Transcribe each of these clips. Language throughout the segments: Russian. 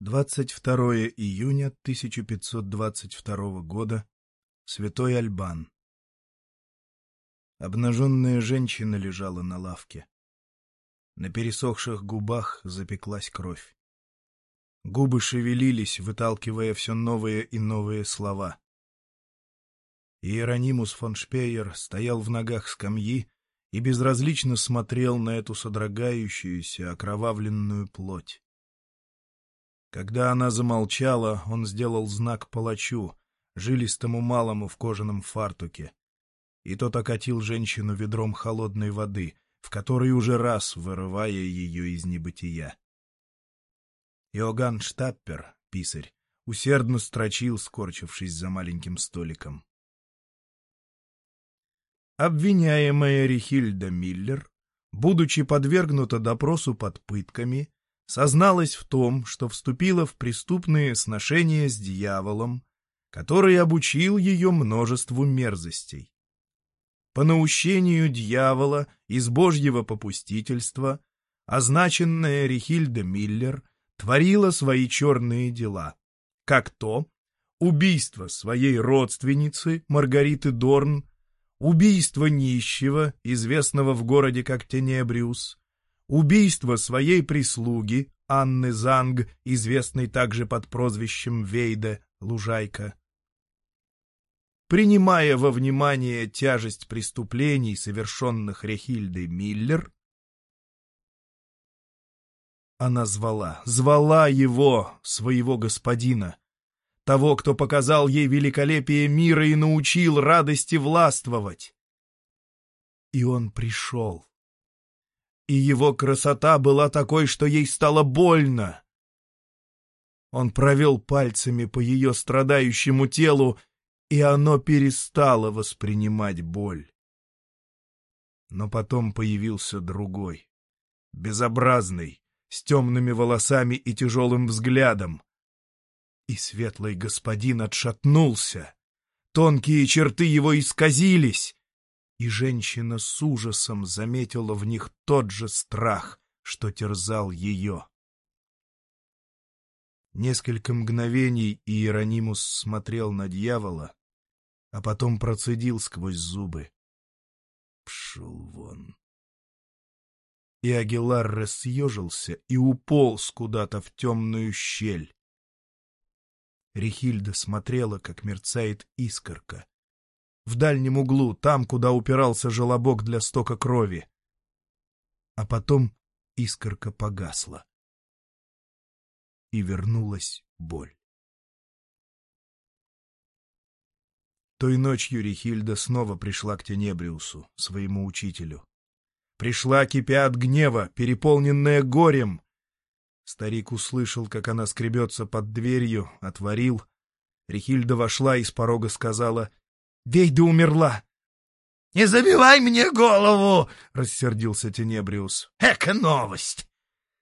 22 июня 1522 года. Святой Альбан. Обнаженная женщина лежала на лавке. На пересохших губах запеклась кровь. Губы шевелились, выталкивая все новые и новые слова. Иеронимус фон Шпеер стоял в ногах скамьи и безразлично смотрел на эту содрогающуюся, окровавленную плоть. Когда она замолчала, он сделал знак палачу, жилистому малому в кожаном фартуке. И тот окатил женщину ведром холодной воды, в которой уже раз вырывая ее из небытия. Иоганн Штаппер, писарь, усердно строчил, скорчившись за маленьким столиком. Обвиняемая Рихильда Миллер, будучи подвергнута допросу под пытками, созналась в том, что вступила в преступные сношения с дьяволом, который обучил ее множеству мерзостей. По наущению дьявола из божьего попустительства означенная Рихильда Миллер творила свои черные дела, как то убийство своей родственницы Маргариты Дорн, убийство нищего, известного в городе как Тенебриус, убийство своей прислуги, Анны Занг, известной также под прозвищем Вейда, Лужайка. Принимая во внимание тяжесть преступлений, совершенных Рехильдой Миллер, она звала, звала его, своего господина, того, кто показал ей великолепие мира и научил радости властвовать. И он пришел и его красота была такой, что ей стало больно. Он провел пальцами по ее страдающему телу, и оно перестало воспринимать боль. Но потом появился другой, безобразный, с темными волосами и тяжелым взглядом. И светлый господин отшатнулся. Тонкие черты его исказились, и женщина с ужасом заметила в них тот же страх, что терзал ее. Несколько мгновений Иеронимус смотрел на дьявола, а потом процедил сквозь зубы. Пшел вон. И Агилар рассъежился и уполз куда-то в темную щель. Рихильда смотрела, как мерцает искорка, в дальнем углу, там, куда упирался желобок для стока крови. А потом искорка погасла. И вернулась боль. Той ночью Рихильда снова пришла к Тенебриусу, своему учителю. Пришла, кипя от гнева, переполненная горем. Старик услышал, как она скребется под дверью, отворил. Рихильда вошла и с порога сказала Вейда умерла. — Не забивай мне голову! — рассердился Тенебриус. — Эка новость!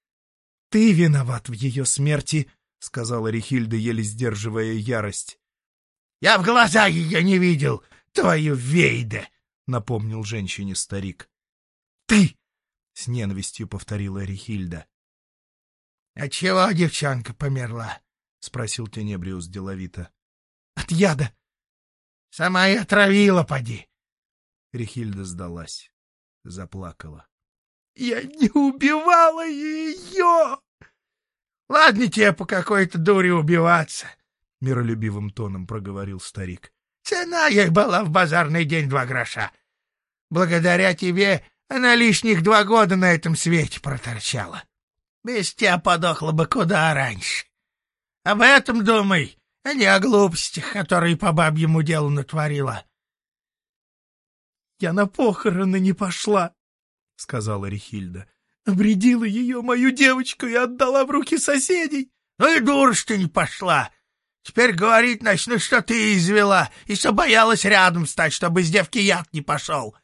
— Ты виноват в ее смерти, — сказала Рихильда, еле сдерживая ярость. — Я в глаза ее не видел, твою Вейда! — напомнил женщине старик. — Ты! — с ненавистью повторила Рихильда. — От чего девчонка померла? — спросил Тенебриус деловито. — От яда, Сама и отравила, поди. Рихильда сдалась, заплакала. — Я не убивала ее! — Ладно тебе по какой-то дуре убиваться, — миролюбивым тоном проговорил старик. — Цена ей была в базарный день два гроша. Благодаря тебе она лишних два года на этом свете проторчала. Без тебя подохла бы куда раньше. Об этом думай, а не о глупостях, которые по бабьему делу натворила. — Я на похороны не пошла, — сказала Рихильда. — Обредила ее, мою девочку, и отдала в руки соседей. — Ну и дура, что не пошла. Теперь говорить начну, что ты извела, и что боялась рядом стать, чтобы с девки яд не пошел.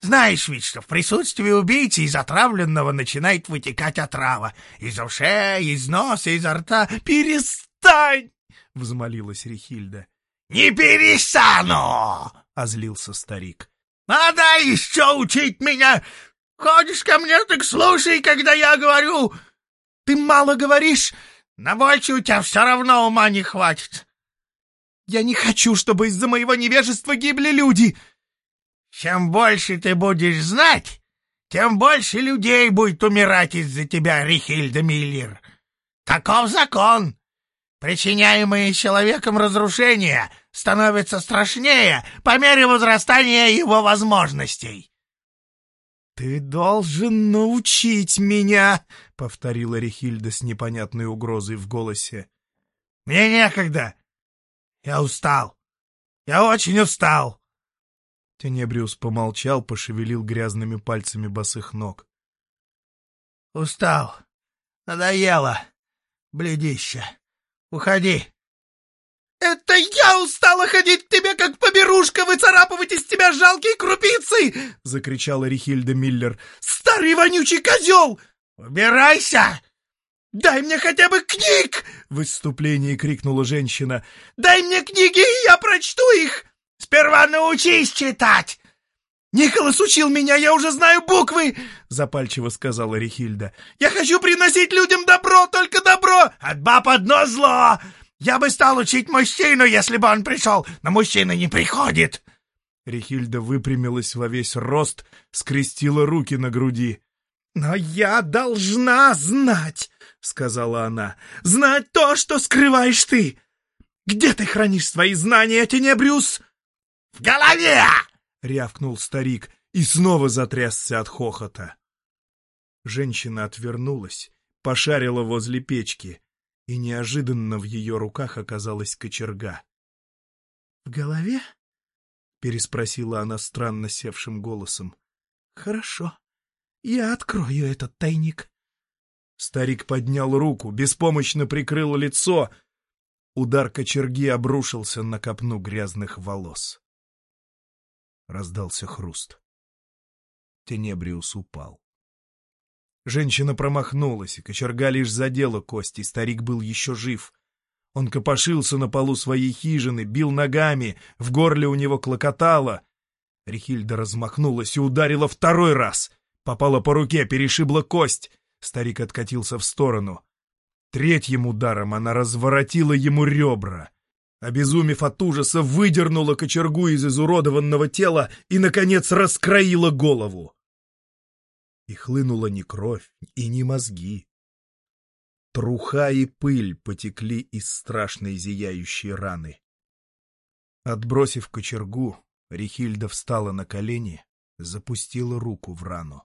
Знаешь ведь, что в присутствии убийцы из отравленного начинает вытекать отрава. Из ушей, из носа, изо рта. Перестань! — взмолилась Рихильда. — Не перестану! — озлился старик. — Надо еще учить меня! Ходишь ко мне, так слушай, когда я говорю. — Ты мало говоришь, На больше у тебя все равно ума не хватит. Я не хочу, чтобы из-за моего невежества гибли люди. Чем больше ты будешь знать, тем больше людей будет умирать из-за тебя, Рихильда Миллер. Таков закон. Причиняемые человеком разрушения становятся страшнее по мере возрастания его возможностей. «Ты должен научить меня!» — повторила Рихильда с непонятной угрозой в голосе. «Мне некогда. Я устал. Я очень устал!» Тенебриус помолчал, пошевелил грязными пальцами босых ног. «Устал. Надоело. Бледище. Уходи!» «Это я устала ходить тебе, как поберушка, выцарапывать из тебя жалкие крупицы!» — закричала Рихильда Миллер. «Старый вонючий козел!» «Убирайся!» «Дай мне хотя бы книг!» — в выступлении крикнула женщина. «Дай мне книги, и я прочту их!» «Сперва научись читать!» «Николас учил меня, я уже знаю буквы!» — запальчиво сказала Рихильда. «Я хочу приносить людям добро, только добро!» «От баб одно зло! Я бы стал учить мужчину, если бы он пришел, но мужчина не приходит!» Рихильда выпрямилась во весь рост, скрестила руки на груди. «Но я должна знать!» — сказала она. «Знать то, что скрываешь ты! Где ты хранишь свои знания, Тенебрюс?» «В голове!» — рявкнул старик и снова затрясся от хохота. Женщина отвернулась, пошарила возле печки, и неожиданно в ее руках оказалась кочерга. — В голове? — переспросила она странно севшим голосом. — Хорошо. Я открою этот тайник. Старик поднял руку, беспомощно прикрыл лицо. Удар кочерги обрушился на копну грязных волос. Раздался хруст. Тенебриус упал. Женщина промахнулась, и кочерга лишь задела кости, старик был еще жив. Он копошился на полу своей хижины, бил ногами, в горле у него клокотало. Рихильда размахнулась и ударила второй раз. Попала по руке, перешибла кость. Старик откатился в сторону. Третьим ударом она разворотила ему ребра. Обезумев от ужаса, выдернула кочергу из изуродованного тела и, наконец, раскроила голову и хлынула не кровь и не мозги. Труха и пыль потекли из страшной зияющей раны. Отбросив кочергу, Рихильда встала на колени, запустила руку в рану.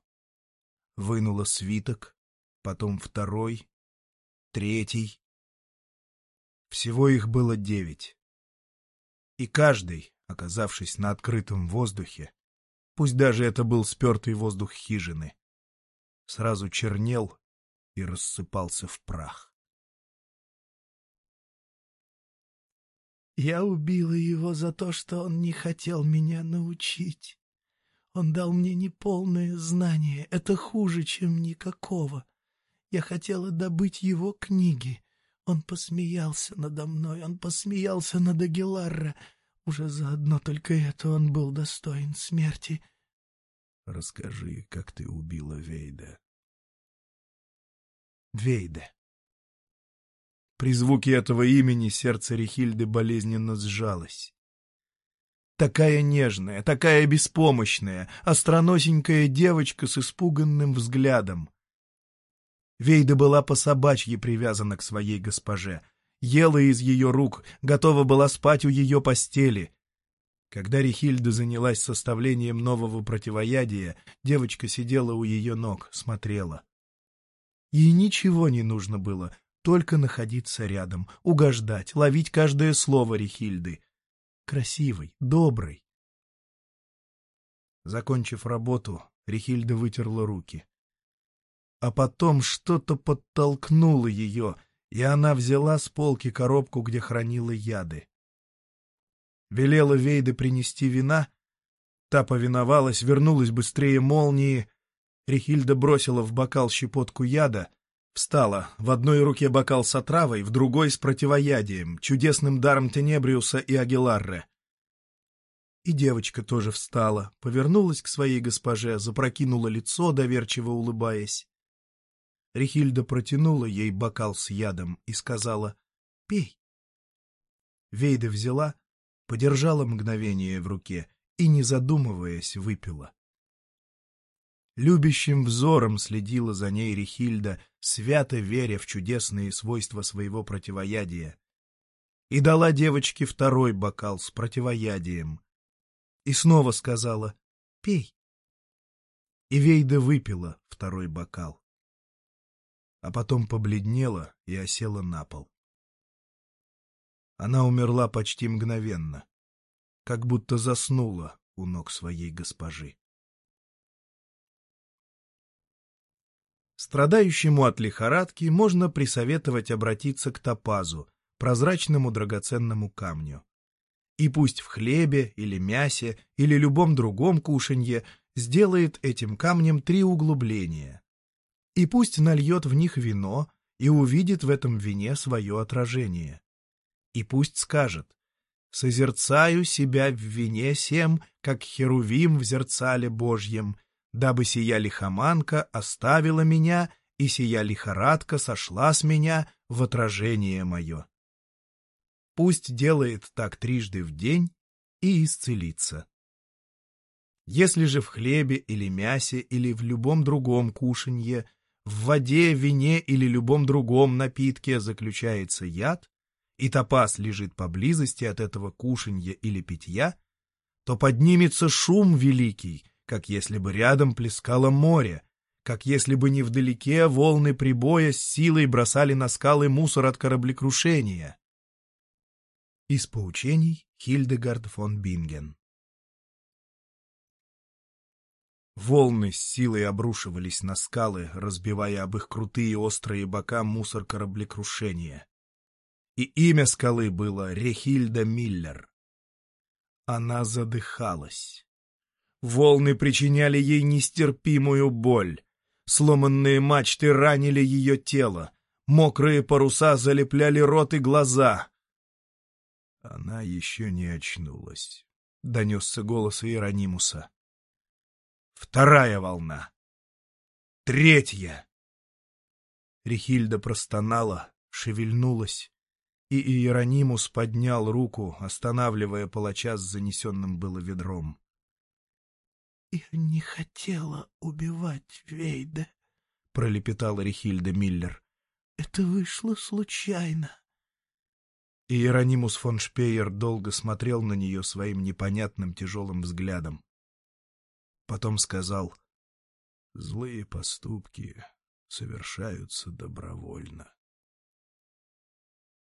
Вынула свиток, потом второй, третий. Всего их было девять. И каждый, оказавшись на открытом воздухе, пусть даже это был спертый воздух хижины, сразу чернел и рассыпался в прах. Я убила его за то, что он не хотел меня научить. Он дал мне неполное знание, это хуже, чем никакого. Я хотела добыть его книги. Он посмеялся надо мной, он посмеялся над Агиларра. Уже заодно только это он был достоин смерти. Расскажи, как ты убила Вейда. Вейда. При звуке этого имени сердце Рихильды болезненно сжалось. Такая нежная, такая беспомощная, остроносенькая девочка с испуганным взглядом. Вейда была по собачьи привязана к своей госпоже, ела из ее рук, готова была спать у ее постели. Когда Рихильда занялась составлением нового противоядия, девочка сидела у ее ног, смотрела. Ей ничего не нужно было, только находиться рядом, угождать, ловить каждое слово Рихильды. Красивой, доброй. Закончив работу, Рихильда вытерла руки. А потом что-то подтолкнуло ее, и она взяла с полки коробку, где хранила яды. Велела Вейде принести вина. Та повиновалась, вернулась быстрее молнии. Рихильда бросила в бокал щепотку яда, встала, в одной руке бокал с отравой, в другой с противоядием, чудесным даром Тенебриуса и Агиларре. И девочка тоже встала, повернулась к своей госпоже, запрокинула лицо, доверчиво улыбаясь. Рихильда протянула ей бокал с ядом и сказала «Пей». Вейда взяла, подержала мгновение в руке и, не задумываясь, выпила. Любящим взором следила за ней Рихильда, свято веря в чудесные свойства своего противоядия. И дала девочке второй бокал с противоядием. И снова сказала «Пей». И Вейда выпила второй бокал. А потом побледнела и осела на пол. Она умерла почти мгновенно, как будто заснула у ног своей госпожи. Страдающему от лихорадки можно присоветовать обратиться к топазу, прозрачному драгоценному камню. И пусть в хлебе или мясе или любом другом кушанье сделает этим камнем три углубления. И пусть нальет в них вино и увидит в этом вине свое отражение. И пусть скажет «Созерцаю себя в вине сем, как херувим в зерцале Божьем», дабы сия лихоманка оставила меня, и сия лихорадка сошла с меня в отражение мое. Пусть делает так трижды в день и исцелится. Если же в хлебе или мясе или в любом другом кушанье, в воде, вине или любом другом напитке заключается яд, и топаз лежит поблизости от этого кушанья или питья, то поднимется шум великий, как если бы рядом плескало море, как если бы невдалеке волны прибоя с силой бросали на скалы мусор от кораблекрушения. Из поучений Хильдегард фон Бинген Волны с силой обрушивались на скалы, разбивая об их крутые острые бока мусор кораблекрушения. И имя скалы было Рехильда Миллер. Она задыхалась. Волны причиняли ей нестерпимую боль. Сломанные мачты ранили ее тело. Мокрые паруса залепляли рот и глаза. Она еще не очнулась, — донесся голос Иеронимуса. Вторая волна. Третья. Рихильда простонала, шевельнулась, и Иеронимус поднял руку, останавливая палача с занесенным было ведром. «Я не хотела убивать Вейда», — пролепетала Рихильда Миллер. «Это вышло случайно». Иеронимус фон Шпеер долго смотрел на нее своим непонятным тяжелым взглядом. Потом сказал, «Злые поступки совершаются добровольно».